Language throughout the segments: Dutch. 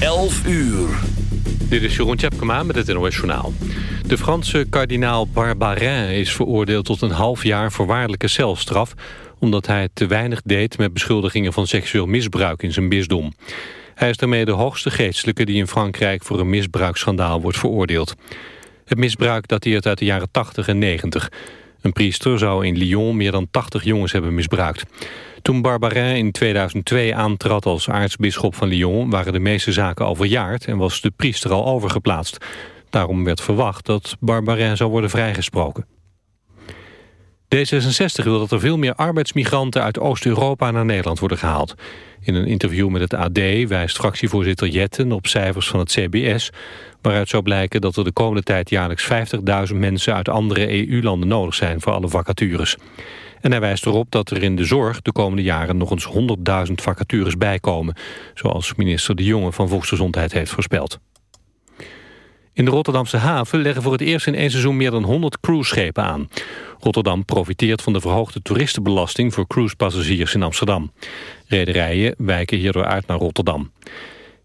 11 uur. Dit is Jeroen Tjepkema met het NOS Journaal. De Franse kardinaal Barbarin is veroordeeld tot een half jaar voorwaardelijke celstraf... omdat hij te weinig deed met beschuldigingen van seksueel misbruik in zijn bisdom. Hij is daarmee de hoogste geestelijke die in Frankrijk voor een misbruiksschandaal wordt veroordeeld. Het misbruik dateert uit de jaren 80 en 90. Een priester zou in Lyon meer dan 80 jongens hebben misbruikt. Toen Barbarin in 2002 aantrad als aartsbisschop van Lyon... waren de meeste zaken al verjaard en was de priester al overgeplaatst. Daarom werd verwacht dat Barbarin zou worden vrijgesproken. D66 wil dat er veel meer arbeidsmigranten uit Oost-Europa naar Nederland worden gehaald. In een interview met het AD wijst fractievoorzitter Jetten op cijfers van het CBS... waaruit zou blijken dat er de komende tijd jaarlijks 50.000 mensen uit andere EU-landen nodig zijn voor alle vacatures. En hij wijst erop dat er in de zorg de komende jaren nog eens 100.000 vacatures bijkomen, zoals minister De Jonge van Volksgezondheid heeft voorspeld. In de Rotterdamse haven leggen voor het eerst in één seizoen meer dan 100 cruiseschepen aan. Rotterdam profiteert van de verhoogde toeristenbelasting voor cruisepassagiers in Amsterdam. Rederijen wijken hierdoor uit naar Rotterdam.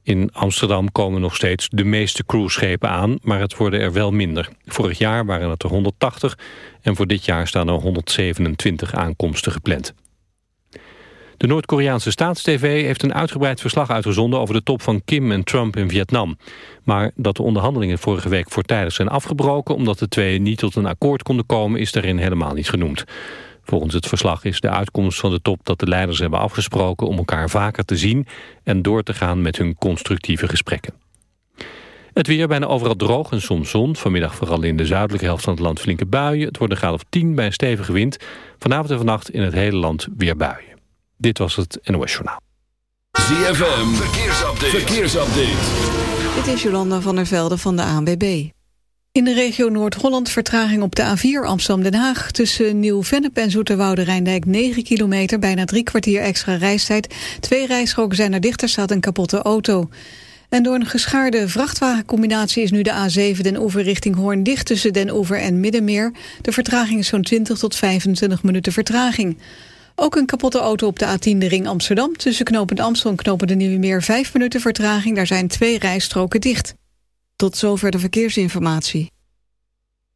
In Amsterdam komen nog steeds de meeste cruiseschepen aan, maar het worden er wel minder. Vorig jaar waren het er 180 en voor dit jaar staan er 127 aankomsten gepland. De Noord-Koreaanse staatstv heeft een uitgebreid verslag uitgezonden over de top van Kim en Trump in Vietnam. Maar dat de onderhandelingen vorige week voortijdig zijn afgebroken omdat de twee niet tot een akkoord konden komen is daarin helemaal niet genoemd. Volgens het verslag is de uitkomst van de top dat de leiders hebben afgesproken om elkaar vaker te zien en door te gaan met hun constructieve gesprekken. Het weer bijna overal droog en soms zon. Vanmiddag vooral in de zuidelijke helft van het land flinke buien. Het wordt een graad of 10 bij een stevige wind. Vanavond en vannacht in het hele land weer buien. Dit was het NOS Journaal. ZFM, verkeersupdate. verkeersupdate. Dit is Jolanda van der Velde van de ANWB. In de regio Noord-Holland vertraging op de A4 Amsterdam-Den Haag... tussen Nieuw-Vennep en Zoeterwoude-Rijndijk 9 kilometer... bijna drie kwartier extra reistijd. Twee rijstroken zijn er dichter, staat een kapotte auto. En door een geschaarde vrachtwagencombinatie... is nu de A7 Den Oever richting Hoorn dicht tussen Den Oever en Middenmeer. De vertraging is zo'n 20 tot 25 minuten vertraging. Ook een kapotte auto op de A10 de ring Amsterdam. Tussen knopend Amstel en de Nieuwe Meer 5 minuten vertraging. Daar zijn twee rijstroken dicht. Tot zover de verkeersinformatie.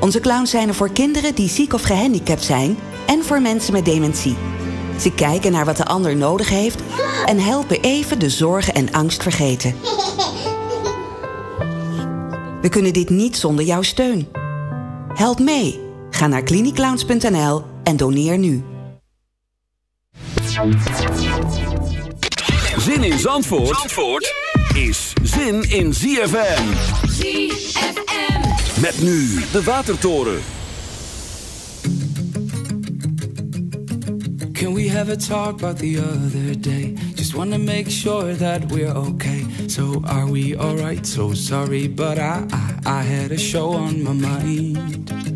Onze clowns zijn er voor kinderen die ziek of gehandicapt zijn... en voor mensen met dementie. Ze kijken naar wat de ander nodig heeft... en helpen even de zorgen en angst vergeten. We kunnen dit niet zonder jouw steun. Help mee. Ga naar cliniclowns.nl en doneer nu. Zin in Zandvoort, Zandvoort is zin in ZFM. ZFM. Met nu de Watertoren. Can we have a talk about the other day? Just wanna make sure that we're okay. So are we alright? So sorry, but I, I I had a show on my mind.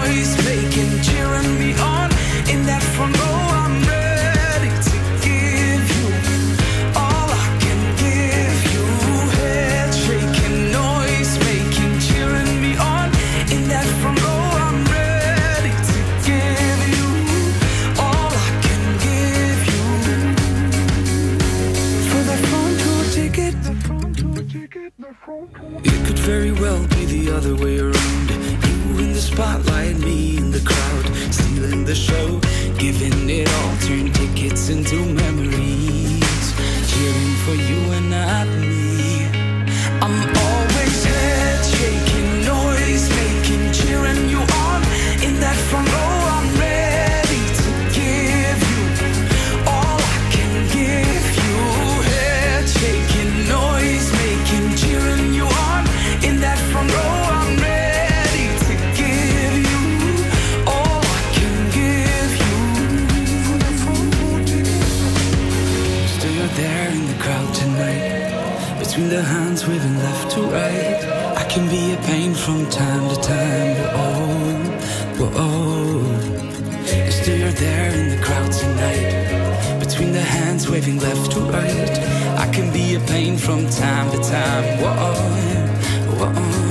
very well be the other way around. You in the spotlight, me in the crowd, stealing the show, giving it all, turn tickets into memories, cheering for you and not me. I'm always head shaking, noise making, cheering you on in that front row. From time to time, but oh. And oh, still you're there in the crowd tonight Between the hands waving left to right I can be a pain from time to time Whoa, whoa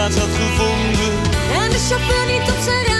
plaats had gevonden. En de chauffeur niet op zijn raam.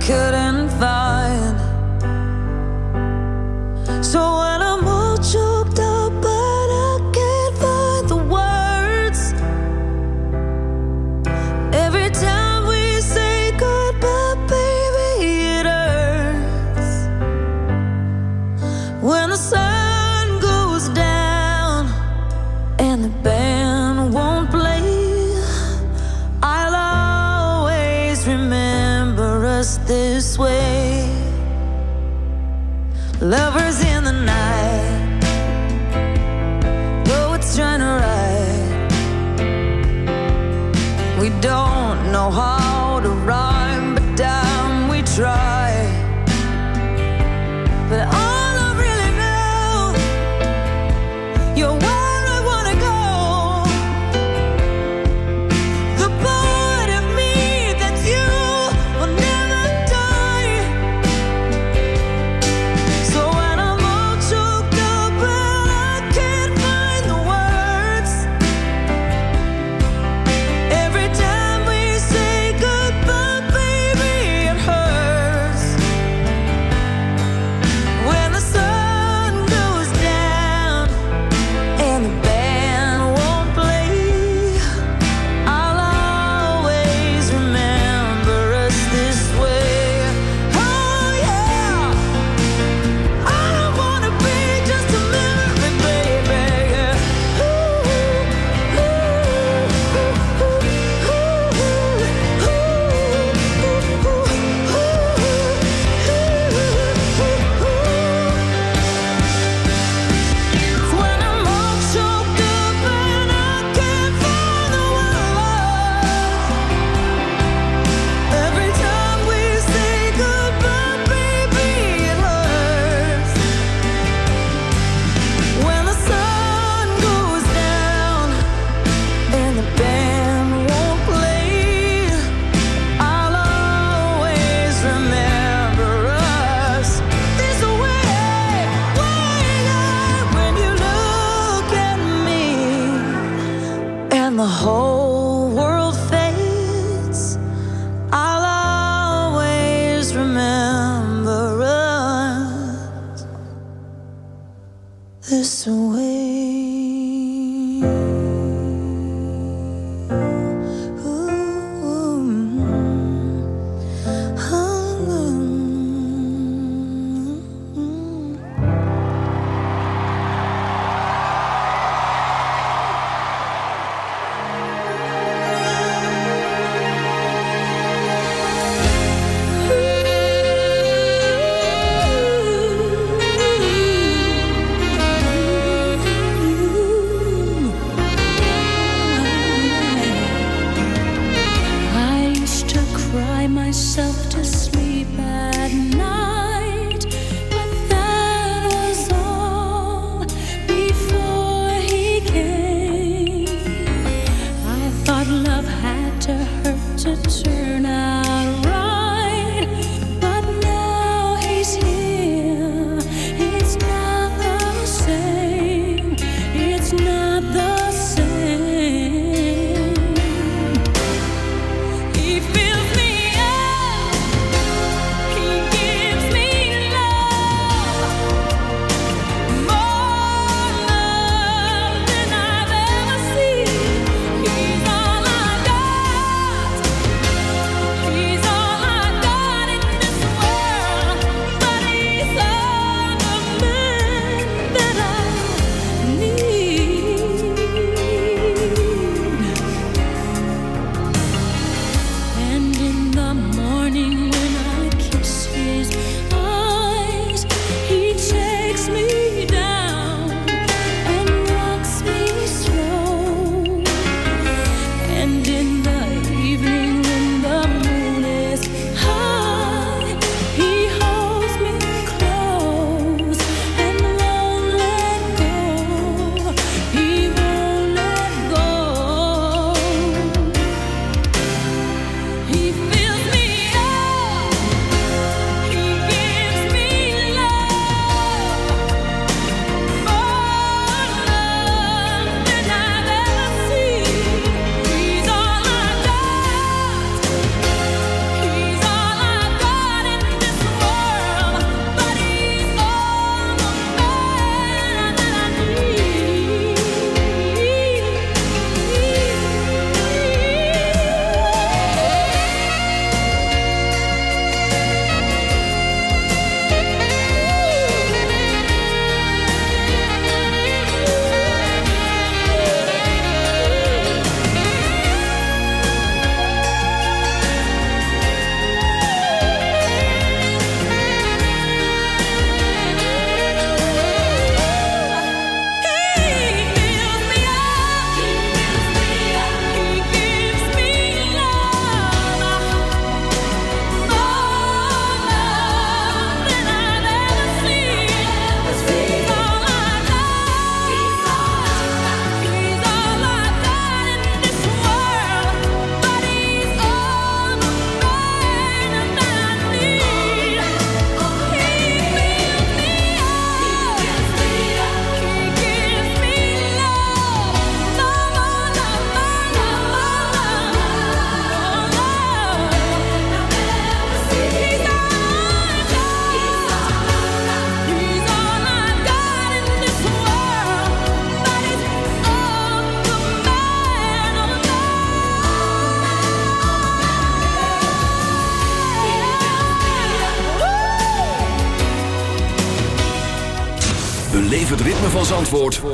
couldn't find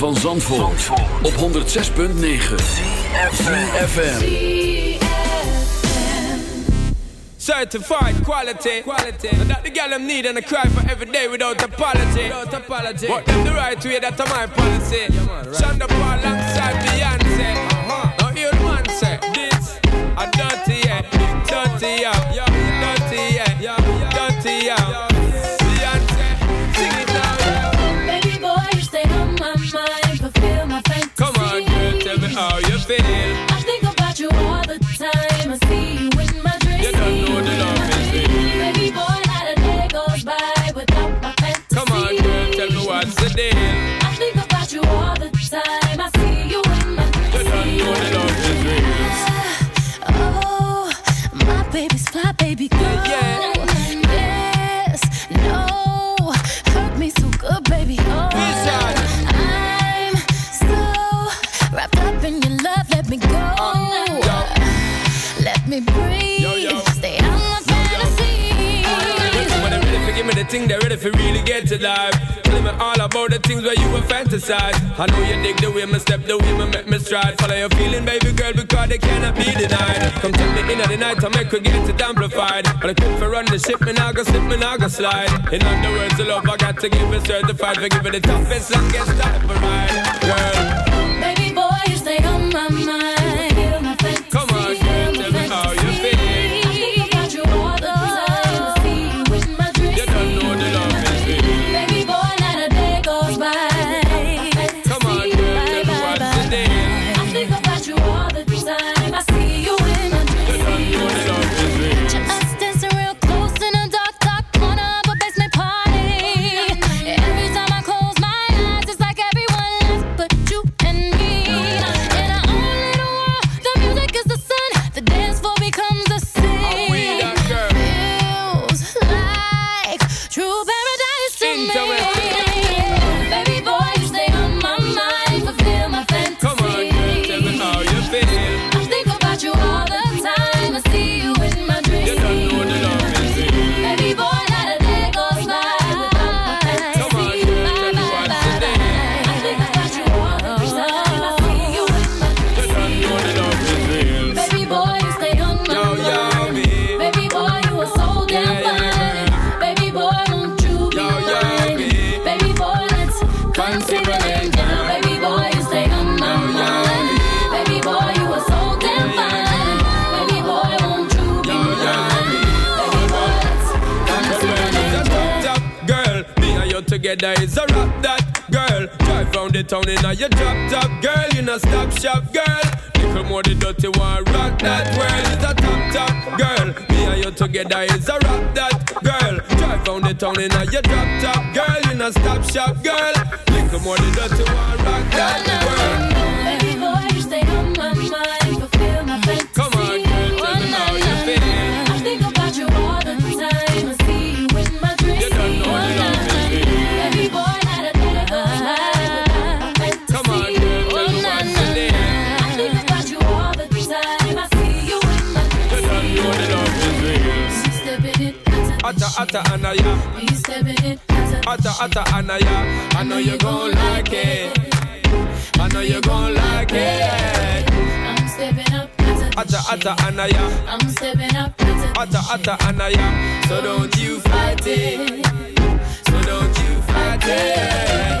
van Zandvoort, Zandvoort. op 106.9 CFFM Certified quality, quality. That the girl I'm need and I cry for every day without apology, without apology. What them the right way, that's my policy yeah, man, right. Shonda Paul alongside Beyonce uh -huh. Now you man say, this, I don't yeah, dirty yeah, yeah. if you really get to life. Tell me all about the things where you were fantasize. I know you dig the way my step, the way my make me stride. Follow your feeling, baby girl, because they cannot be denied. Come to me in of the night, I make her get it amplified. But I could for run the ship, me now go slip, me now go slide. In other words, the love I got to give it certified. For give it the toughest, longest type of ride, girl. hotter, hotter, and ya. We stepping in hotter, hotter, and ya. I know you gon' like it. I know you gon' like it. I'm stepping up. Atta atta anaya, I'm stepping up. Atta atta anaya, so don't you fight it, so don't you fight it.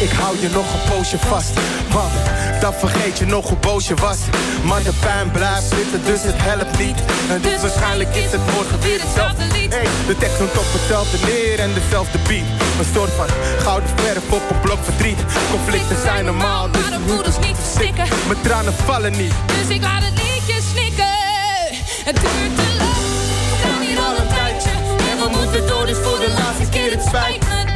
ik hou je nog een poosje vast. Want dan vergeet je nog hoe boos je was. Maar de pijn blijft zitten, dus het helpt niet. En dus waarschijnlijk is het morgen weer hetzelfde lied. Hey, de tekst noemt op hetzelfde neer en dezelfde beat. Een soort van gouden verf op een blok verdriet. Conflicten zijn normaal, dus maar de voeders niet verstikken. mijn tranen vallen niet. Dus ik laat het liedje snikken. Het duurt te lang. We staan hier al een tijdje. En we moeten door, dus voor de laatste keer. Het spijt me,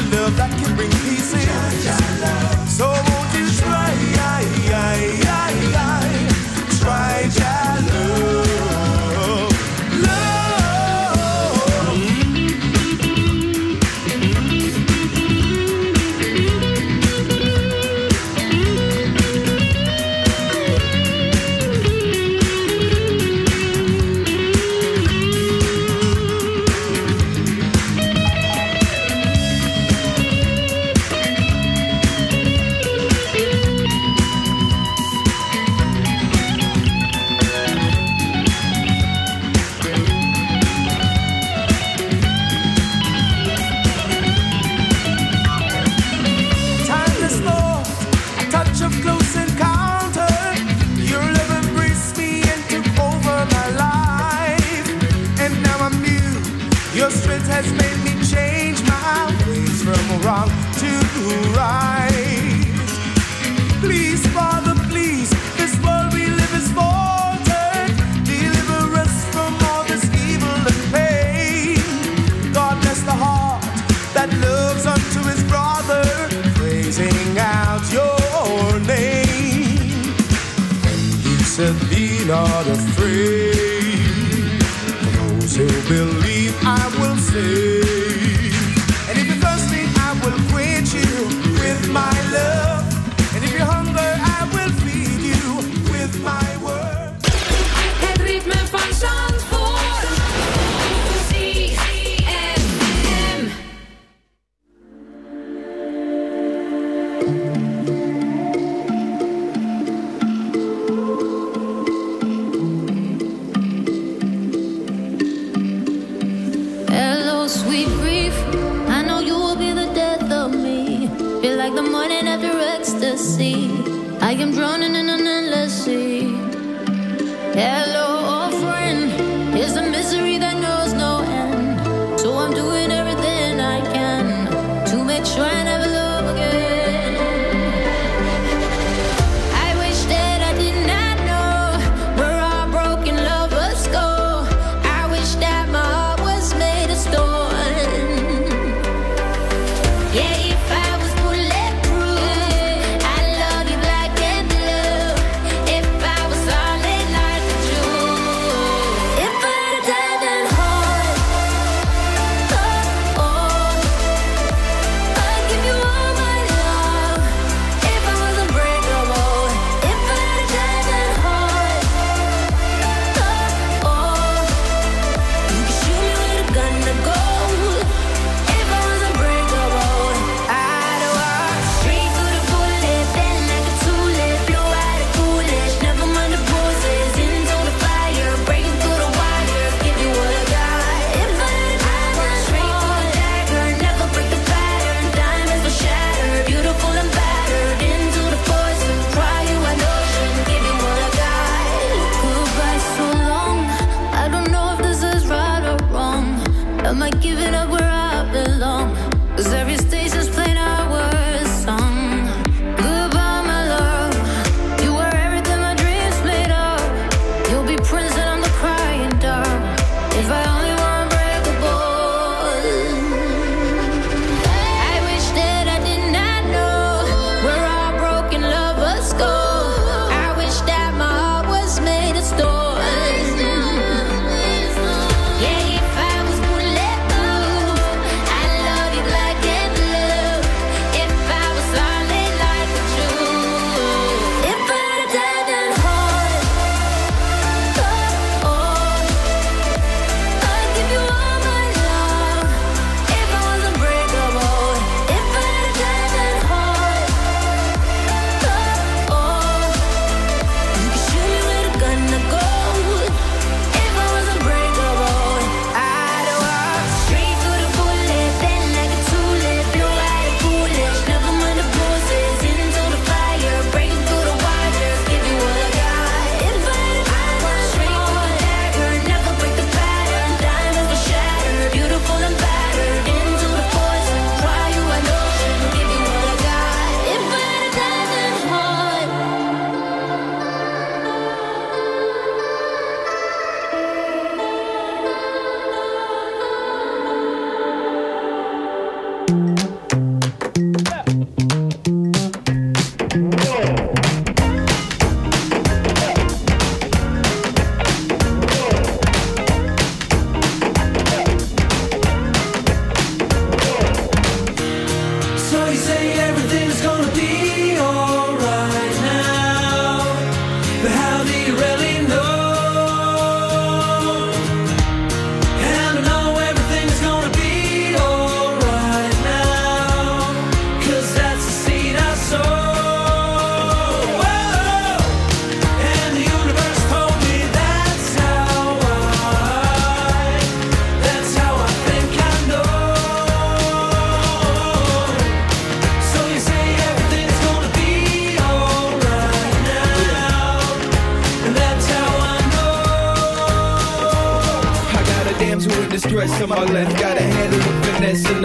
love that can bring peace in. So say. sea. I am drowning in an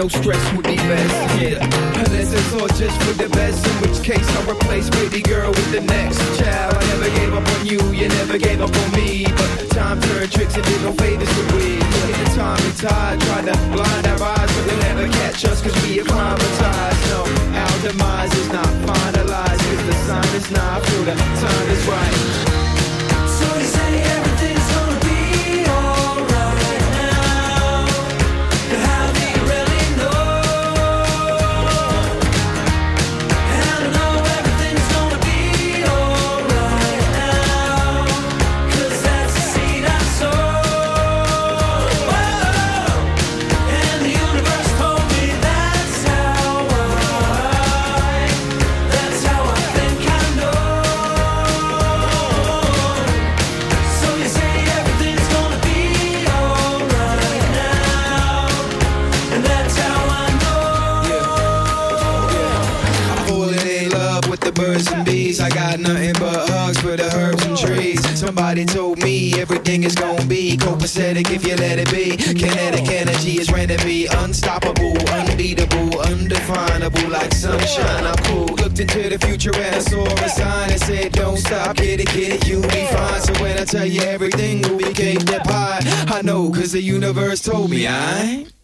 no stress would be best. Yeah, unless it's all just for the best, in which case I'll replace baby girl with the next child. I never gave up on you, you never gave up on me. But time turned tricks and did no favors to we. Look at the time and tide, try to blind our eyes, but they'll never catch us cause we privatized. No, our demise is not finalized 'cause the sign is not, I the time is right. Somebody told me everything is gonna be copacetic if you let it be. Kinetic energy is ready to be unstoppable, unbeatable, undefinable, like sunshine. I'm cool. Looked into the future and I saw a sign that said, Don't stop, get it, get it, you'll be fine. So when I tell you everything will be cake that pie, I know, cause the universe told me I. ain't.